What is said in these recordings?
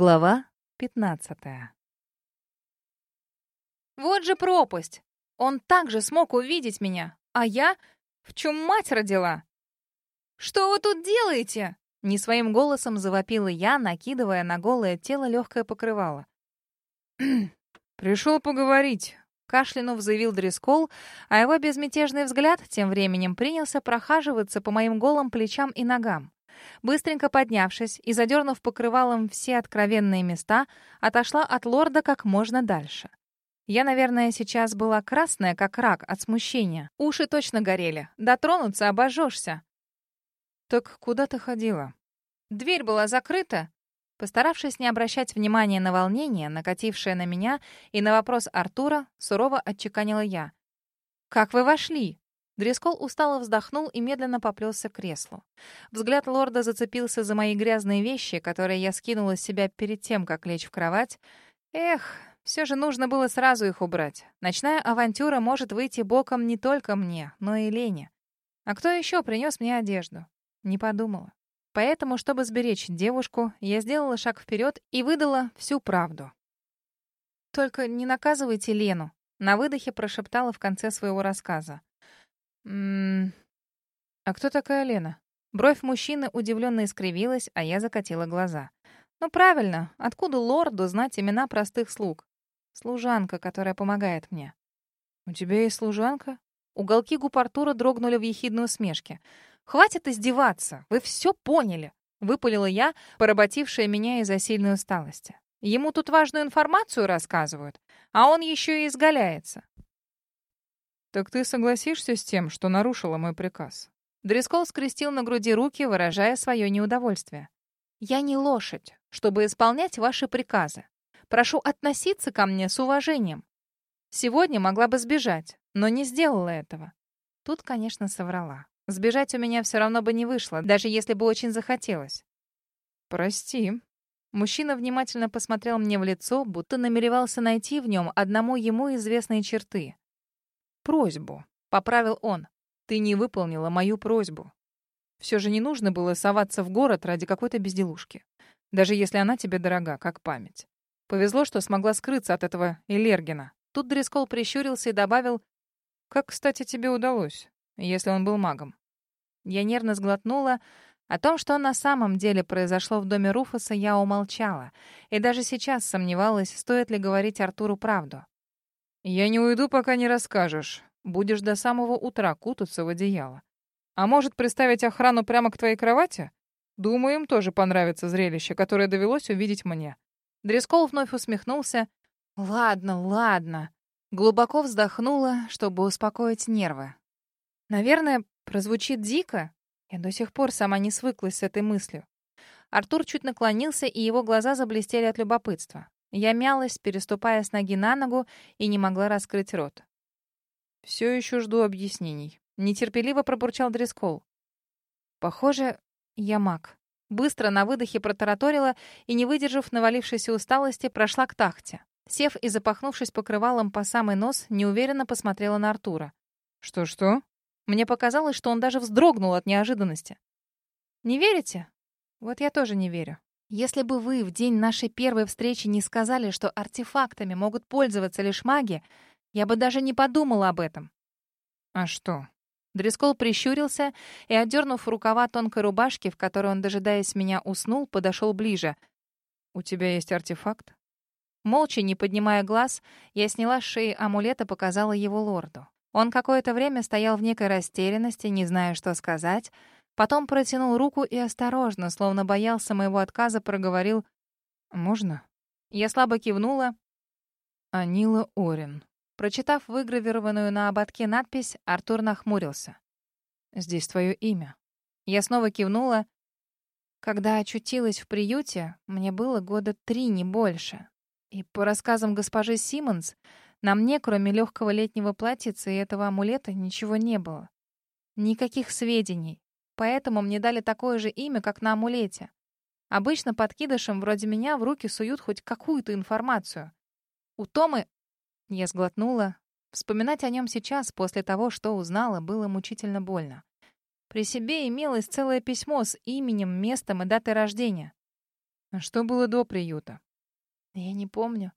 Глава 15 Вот же пропасть! Он также смог увидеть меня, а я в чем мать родила? Что вы тут делаете? Не своим голосом завопила я, накидывая на голое тело легкое покрывало. «Пришел поговорить», — кашлянув заявил Дрескол, а его безмятежный взгляд тем временем принялся прохаживаться по моим голым плечам и ногам. Быстренько поднявшись и задернув покрывалом все откровенные места, отошла от лорда как можно дальше. Я, наверное, сейчас была красная, как рак, от смущения. Уши точно горели. Дотронуться обожжешься. «Так куда ты ходила?» Дверь была закрыта. Постаравшись не обращать внимания на волнение, накатившее на меня, и на вопрос Артура, сурово отчеканила я. «Как вы вошли?» Дрескол устало вздохнул и медленно поплелся к креслу. Взгляд лорда зацепился за мои грязные вещи, которые я скинула с себя перед тем, как лечь в кровать. Эх, все же нужно было сразу их убрать. Ночная авантюра может выйти боком не только мне, но и Лене. А кто еще принес мне одежду? Не подумала. Поэтому, чтобы сберечь девушку, я сделала шаг вперед и выдала всю правду. «Только не наказывайте Лену», — на выдохе прошептала в конце своего рассказа. «М-м... А кто такая Лена?» Бровь мужчины удивленно искривилась, а я закатила глаза. «Ну правильно, откуда лорду знать имена простых слуг? Служанка, которая помогает мне». «У тебя есть служанка?» Уголки губ Артура дрогнули в ехидной усмешке. «Хватит издеваться! Вы все поняли!» — выпалила я, поработившая меня из-за сильной усталости. Ему тут важную информацию рассказывают, а он еще и изгаляется. «Так ты согласишься с тем, что нарушила мой приказ?» Дрескол скрестил на груди руки, выражая свое неудовольствие. «Я не лошадь, чтобы исполнять ваши приказы. Прошу относиться ко мне с уважением. Сегодня могла бы сбежать, но не сделала этого». Тут, конечно, соврала. Сбежать у меня все равно бы не вышло, даже если бы очень захотелось. «Прости». Мужчина внимательно посмотрел мне в лицо, будто намеревался найти в нем одному ему известные черты просьбу», — поправил он. «Ты не выполнила мою просьбу. Все же не нужно было соваться в город ради какой-то безделушки, даже если она тебе дорога, как память. Повезло, что смогла скрыться от этого Элергина». Тут Дрескол прищурился и добавил, «Как, кстати, тебе удалось, если он был магом?» Я нервно сглотнула. О том, что на самом деле произошло в доме Руфуса, я умолчала. И даже сейчас сомневалась, стоит ли говорить Артуру правду. «Я не уйду, пока не расскажешь. Будешь до самого утра кутаться в одеяло. А может, приставить охрану прямо к твоей кровати? Думаю, им тоже понравится зрелище, которое довелось увидеть мне». Дрескол вновь усмехнулся. «Ладно, ладно». Глубоко вздохнула, чтобы успокоить нервы. Наверное, прозвучит дико. Я до сих пор сама не свыклась с этой мыслью. Артур чуть наклонился, и его глаза заблестели от любопытства. Я мялась, переступая с ноги на ногу, и не могла раскрыть рот. «Все еще жду объяснений», — нетерпеливо пробурчал Дрескол. «Похоже, я маг». Быстро на выдохе протараторила и, не выдержав навалившейся усталости, прошла к тахте. Сев и запахнувшись покрывалом по самый нос, неуверенно посмотрела на Артура. «Что-что?» Мне показалось, что он даже вздрогнул от неожиданности. «Не верите?» «Вот я тоже не верю. Если бы вы в день нашей первой встречи не сказали, что артефактами могут пользоваться лишь маги, я бы даже не подумала об этом. А что? Дрескол прищурился и, отдернув рукава тонкой рубашки, в которой он, дожидаясь меня, уснул, подошел ближе. «У тебя есть артефакт?» Молча, не поднимая глаз, я сняла с шеи амулет и показала его лорду. Он какое-то время стоял в некой растерянности, не зная, что сказать, Потом протянул руку и осторожно, словно боялся моего отказа, проговорил «Можно?». Я слабо кивнула. «Анила Орин». Прочитав выгравированную на ободке надпись, Артур нахмурился. «Здесь твое имя». Я снова кивнула. Когда очутилась в приюте, мне было года три, не больше. И по рассказам госпожи Симмонс, на мне, кроме легкого летнего платьица и этого амулета, ничего не было. Никаких сведений, Поэтому мне дали такое же имя, как на амулете. Обычно подкидышам вроде меня в руки суют хоть какую-то информацию. У Томы... Я сглотнула. Вспоминать о нем сейчас, после того, что узнала, было мучительно больно. При себе имелось целое письмо с именем, местом и датой рождения. А что было до приюта? Я не помню.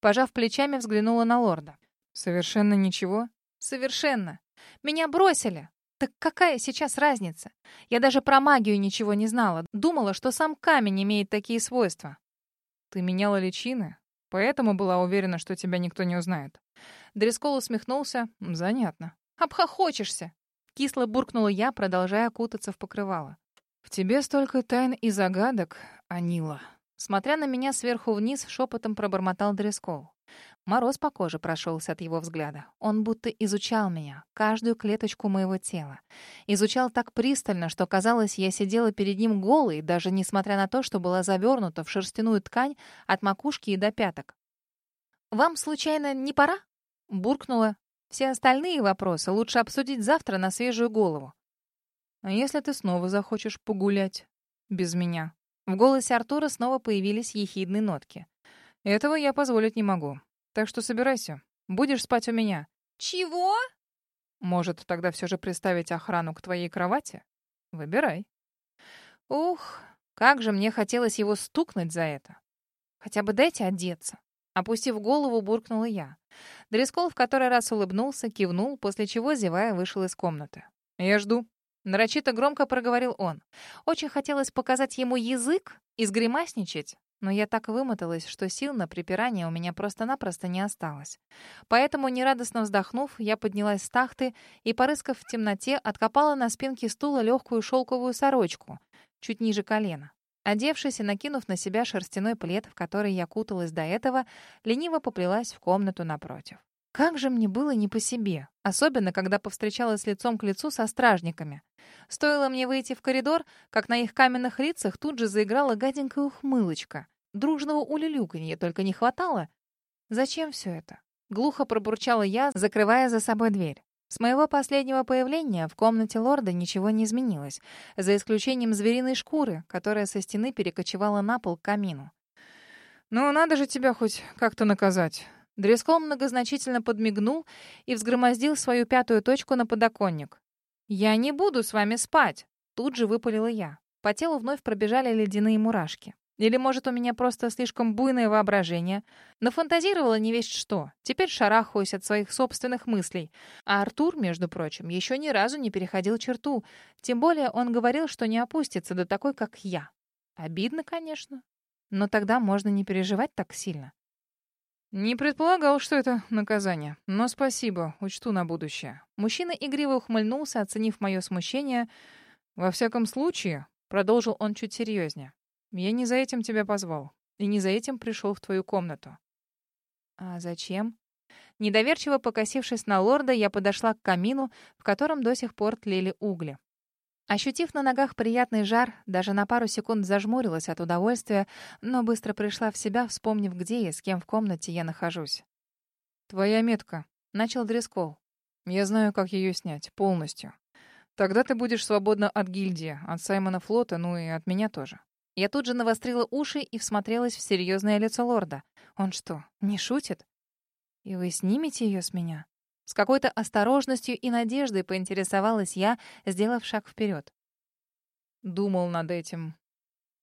Пожав плечами, взглянула на лорда. Совершенно ничего? Совершенно. Меня бросили. Так какая сейчас разница? Я даже про магию ничего не знала. Думала, что сам камень имеет такие свойства. Ты меняла личины? Поэтому была уверена, что тебя никто не узнает. Дрескол усмехнулся. Занятно. Обхохочешься. Кисло буркнула я, продолжая кутаться в покрывало. В тебе столько тайн и загадок, Анила. Смотря на меня сверху вниз, шепотом пробормотал Дрескол. Мороз по коже прошелся от его взгляда. Он будто изучал меня, каждую клеточку моего тела. Изучал так пристально, что казалось, я сидела перед ним голой, даже несмотря на то, что была завернута в шерстяную ткань от макушки и до пяток. «Вам, случайно, не пора?» — буркнула. «Все остальные вопросы лучше обсудить завтра на свежую голову». «А если ты снова захочешь погулять? Без меня?» В голосе Артура снова появились ехидные нотки. «Этого я позволить не могу. Так что собирайся. Будешь спать у меня». «Чего?» «Может, тогда все же приставить охрану к твоей кровати? Выбирай». Ух, как же мне хотелось его стукнуть за это. Хотя бы дайте одеться. Опустив голову, буркнула я. Дрескол в который раз улыбнулся, кивнул, после чего, зевая, вышел из комнаты. «Я жду», Нарочито громко проговорил он. Очень хотелось показать ему язык и сгримасничать, но я так вымоталась, что сил на припирание у меня просто-напросто не осталось. Поэтому, нерадостно вздохнув, я поднялась с тахты и, порыскав в темноте, откопала на спинке стула легкую шелковую сорочку, чуть ниже колена. Одевшись и накинув на себя шерстяной плед, в который я куталась до этого, лениво поплелась в комнату напротив. Как же мне было не по себе, особенно когда повстречалась лицом к лицу со стражниками. Стоило мне выйти в коридор, как на их каменных лицах тут же заиграла гаденькая ухмылочка. Дружного улюлюканья только не хватало. Зачем все это? Глухо пробурчала я, закрывая за собой дверь. С моего последнего появления в комнате лорда ничего не изменилось, за исключением звериной шкуры, которая со стены перекочевала на пол к камину. «Ну, надо же тебя хоть как-то наказать», Дрескол многозначительно подмигнул и взгромоздил свою пятую точку на подоконник. «Я не буду с вами спать!» Тут же выпалила я. По телу вновь пробежали ледяные мурашки. Или, может, у меня просто слишком буйное воображение. Нафантазировала не весть что. Теперь шарахаюсь от своих собственных мыслей. А Артур, между прочим, еще ни разу не переходил черту. Тем более он говорил, что не опустится до такой, как я. Обидно, конечно. Но тогда можно не переживать так сильно. «Не предполагал, что это наказание. Но спасибо, учту на будущее». Мужчина игриво ухмыльнулся, оценив мое смущение. «Во всяком случае», — продолжил он чуть серьезнее, «я не за этим тебя позвал. И не за этим пришел в твою комнату». «А зачем?» Недоверчиво покосившись на лорда, я подошла к камину, в котором до сих пор тлели угли. Ощутив на ногах приятный жар, даже на пару секунд зажмурилась от удовольствия, но быстро пришла в себя, вспомнив, где и с кем в комнате я нахожусь. «Твоя метка», — начал Дрескол. «Я знаю, как ее снять, полностью. Тогда ты будешь свободна от гильдии, от Саймона Флота, ну и от меня тоже». Я тут же навострила уши и всмотрелась в серьезное лицо лорда. Он что, не шутит? «И вы снимете ее с меня?» С какой-то осторожностью и надеждой поинтересовалась я, сделав шаг вперед. Думал над этим.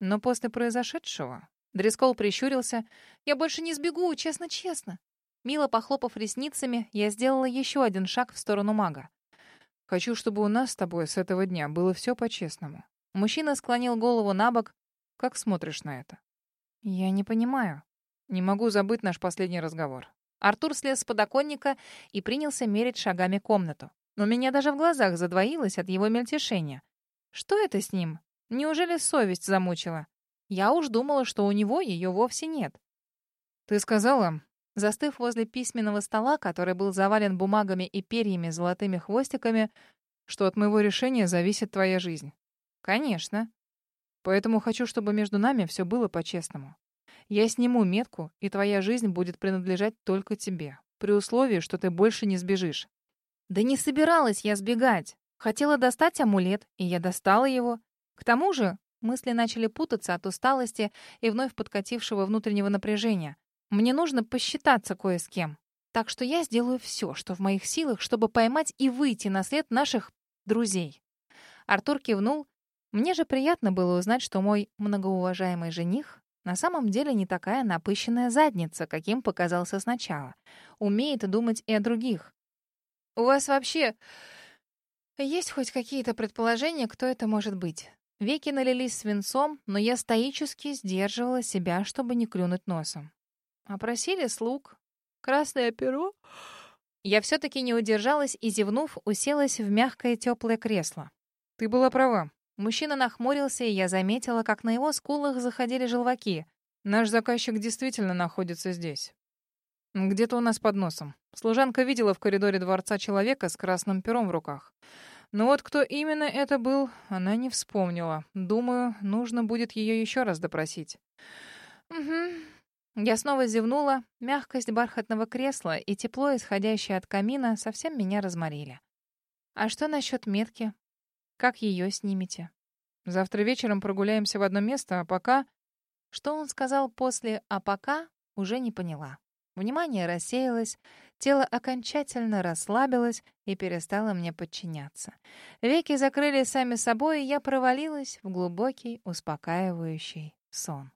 Но после произошедшего... Дрескол прищурился. «Я больше не сбегу, честно-честно». Мило похлопав ресницами, я сделала еще один шаг в сторону мага. «Хочу, чтобы у нас с тобой с этого дня было все по-честному». Мужчина склонил голову на бок. «Как смотришь на это?» «Я не понимаю». «Не могу забыть наш последний разговор. Артур слез с подоконника и принялся мерить шагами комнату. Но меня даже в глазах задвоилось от его мельтешения. Что это с ним? Неужели совесть замучила? Я уж думала, что у него ее вовсе нет. «Ты сказала...» Застыв возле письменного стола, который был завален бумагами и перьями с золотыми хвостиками, что от моего решения зависит твоя жизнь. Конечно. Поэтому хочу, чтобы между нами все было по-честному. Я сниму метку, и твоя жизнь будет принадлежать только тебе, при условии, что ты больше не сбежишь. Да не собиралась я сбегать. Хотела достать амулет, и я достала его. К тому же мысли начали путаться от усталости и вновь подкатившего внутреннего напряжения. Мне нужно посчитаться кое с кем. Так что я сделаю все, что в моих силах, чтобы поймать и выйти на след наших друзей. Артур кивнул. Мне же приятно было узнать, что мой многоуважаемый жених на самом деле не такая напыщенная задница, каким показался сначала. Умеет думать и о других. «У вас вообще есть хоть какие-то предположения, кто это может быть?» Веки налились свинцом, но я стоически сдерживала себя, чтобы не клюнуть носом. Опросили слуг. Красное перо? Я все-таки не удержалась и, зевнув, уселась в мягкое теплое кресло. Ты была права. Мужчина нахмурился, и я заметила, как на его скулах заходили желваки. Наш заказчик действительно находится здесь. Где-то у нас под носом. Служанка видела в коридоре дворца человека с красным пером в руках. Но вот кто именно это был, она не вспомнила. Думаю, нужно будет ее еще раз допросить. Угу. Я снова зевнула. Мягкость бархатного кресла и тепло, исходящее от камина, совсем меня разморили. А что насчет метки? Как ее снимете? Завтра вечером прогуляемся в одно место, а пока... Что он сказал после «а пока» уже не поняла. Внимание рассеялось, тело окончательно расслабилось и перестало мне подчиняться. Веки закрылись сами собой, и я провалилась в глубокий, успокаивающий сон.